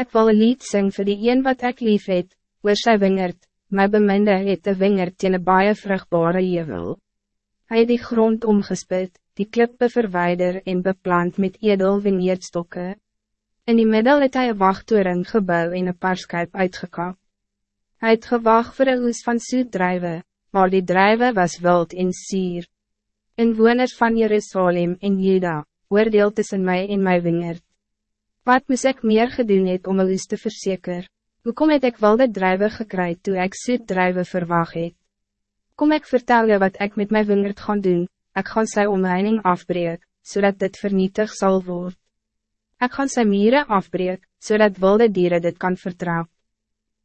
Ik wil een lied sing voor die een wat ik lief het, oor sy wingerd, my beminde het de wingerd teen een baie vrugbare jevel. Hij het die grond omgespit, die klippe verwijder en beplant met edel vingeerdstokke. In die middel het hy een wachttoring gebouw en een paarskuip uitgekap. Hij het gewag voor een oes van soetdrijven, maar die drijven was wild en sier. Inwoners van Jerusalem en Juda, oordeel tussen mij en my wingerd. Wat moest ik meer gedoen het om oes te verzekeren? Hoekom het ik wel de drijven gekry toe ek soetdrijven verwacht het? Kom ik vertel je wat ik met mijn wingerd gaan doen, ik gaan sy omheining afbreek, zodat dit vernietig zal worden. Ik gaan sy mieren afbreek, zodat wilde dieren dit kan vertrouwen.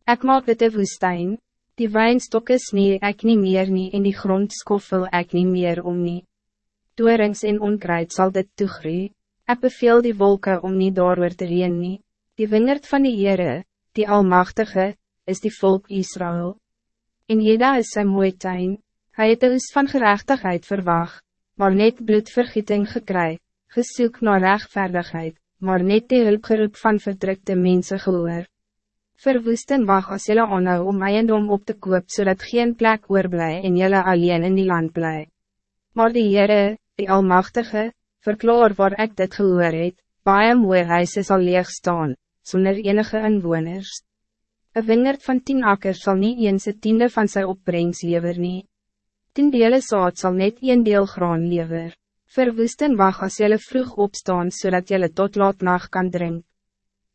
Ik maak dit een woestijn, die wijnstokken sneeuw ik niet meer nie en die grond skoffel ik niet meer om nie. Doorings en onkruid zal dit toegroei, ik beveel die wolken om niet door te reen nie. Die wingerd van die Heere, die Almachtige, is die volk Israël. En Jeda is zijn mooie tuin, hy het is van gerechtigheid verwacht, maar net bloedvergieting gekry, gesoek naar rechtvaardigheid, maar net die hulpgeroep van verdrukte mensen gehoor. Verwoesten wacht as jylle aanhou om eiendom op te koop, zodat geen plek oorblij en jylle alleen in die land bly. Maar die Heere, die Almachtige, verklaar waar ik dit gehoor het, baie mooie huise sal leeg staan, zonder enige inwoners. Een wingerd van tien akkers zal niet eens het tiende van zijn opbrengst lever nie. Tien dele saad zal net een deel graan lever. Verwoesten wacht als jylle vroeg opstaan, zodat jylle tot laat nacht kan drinken.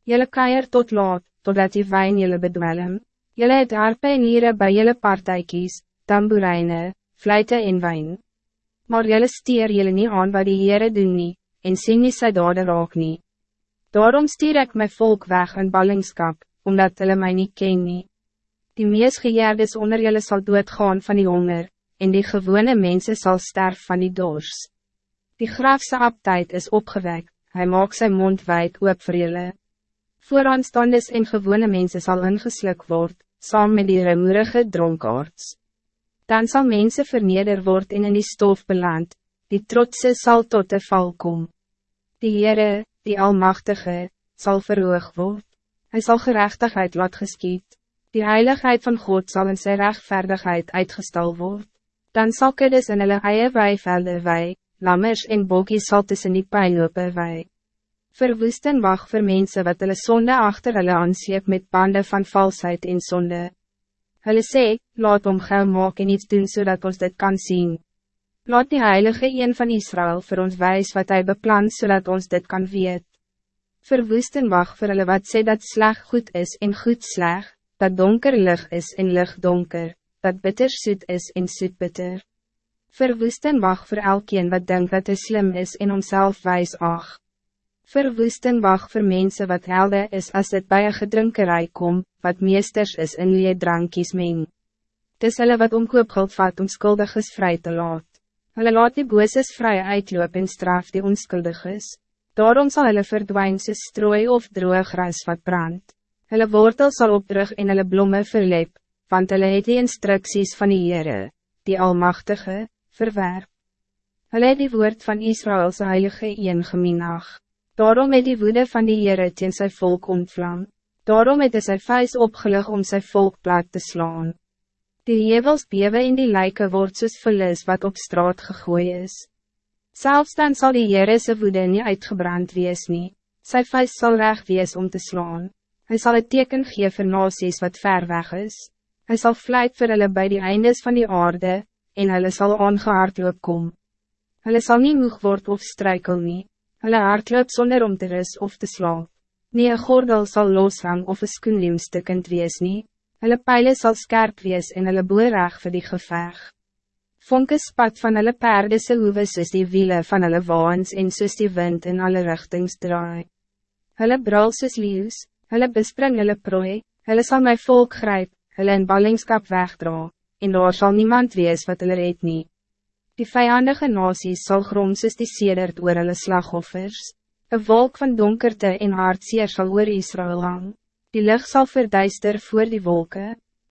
Jylle keier tot laat, totdat die wijn jylle bedwelm. Jylle het harpe en lieren by jylle partijkies, tamboerijne, fluite en wijn. Maar jylle stier jylle nie aan wat die Heere doen nie, en sien nie sy dade raak nie. Daarom stier ik mijn volk weg in ballingskap, omdat hulle mij niet ken nie. Die mees gejaardes onder jylle sal doodgaan van die honger, en die gewone mensen zal sterven van die dors. Die graafse abtijd is opgewekt, hij maakt zijn mond wijd oop vir jylle. Vooraanstandes en gewone mensen zal ingesluk worden, saam met die remoerige dronkaards. Dan zal mensen verneder worden en in die stof beland, die trotse zal tot de val komen. Die Heere, die Almachtige, zal verhoog worden. Hij zal gerechtigheid laat geskiet. Die heiligheid van God zal in zijn rechtvaardigheid uitgestald worden. Dan zal kuddes in hulle eie weivelde wei, lammers en bokies sal tussen die pijnlope wei. Verwoesten wacht voor mensen wat hulle sonde achter hulle aansleep met banden van valsheid en sonde. Hulle sê, laat om gauw maak en iets doen zodat ons dit kan zien. Laat die heilige een van Israël voor ons wijs wat hij beplant zodat ons dit kan weet. Verwoesten wacht voor hulle wat sê dat sleg goed is en goed sleg, dat donker lig is en lig donker, dat bitter soet is en soet bitter. Verwoesten wacht voor elkeen wat denkt dat hij slim is en homself wijs ag. Verwoesten wacht voor mensen wat helder is als het bij een gedrinkerij kom, wat meesters is in wie drankies meng. Dis hulle wat omkoopgeld vat om skuldig is vrij te laat. Hulle laat die booses vrij uitloop en straf die onskuldig is. Daarom zal hulle verdwijn soos strooi of droog gras wat brand. Hulle wortel zal opdrug en hulle blomme verlep, want hulle het die instructies van die Heere, die Almachtige, verwerp. Hulle het die woord van Israëlse heilige een geminag. Daarom het die woede van die Heere teen sy volk ontvlam. Daarom het hy sy vuist opgelig om sy volk plat te slaan. Die hevels bewe in die lijken word soos vullis wat op straat gegooid is. Zelfs dan zal die Heere sy woede nie uitgebrand wees nie. Sy vuist sal recht wees om te slaan. Hij zal het teken gee vir nasies wat ver weg is. Hij zal vlijt vir hulle by die eindes van die aarde, en hulle sal aangehaardloop kom. Hulle sal nie moeg word of struikel nie. Hulle hardloop sonder om te rus of te slaap. Nie een gordel sal loshang of een skoenliem stikkend wees nie. Hulle pijlen sal skerp wees en hulle boerag vir die geveg. Vonke spat van hulle perde se hoewe soos die wiele van hulle waans en soos die wind in alle richtings draai. Hulle brul soos leeuws, hulle bespring hulle prooi, hulle sal my volk grijp, hulle in ballingskap wegdra, en daar sal niemand wees wat hulle red nie. Die vijandige nasies sal grom soos die sedert oor hulle slagoffers. Een wolk van donkerte en hartseer sal oor Israël hang. Die licht zal verduister voor die wolken.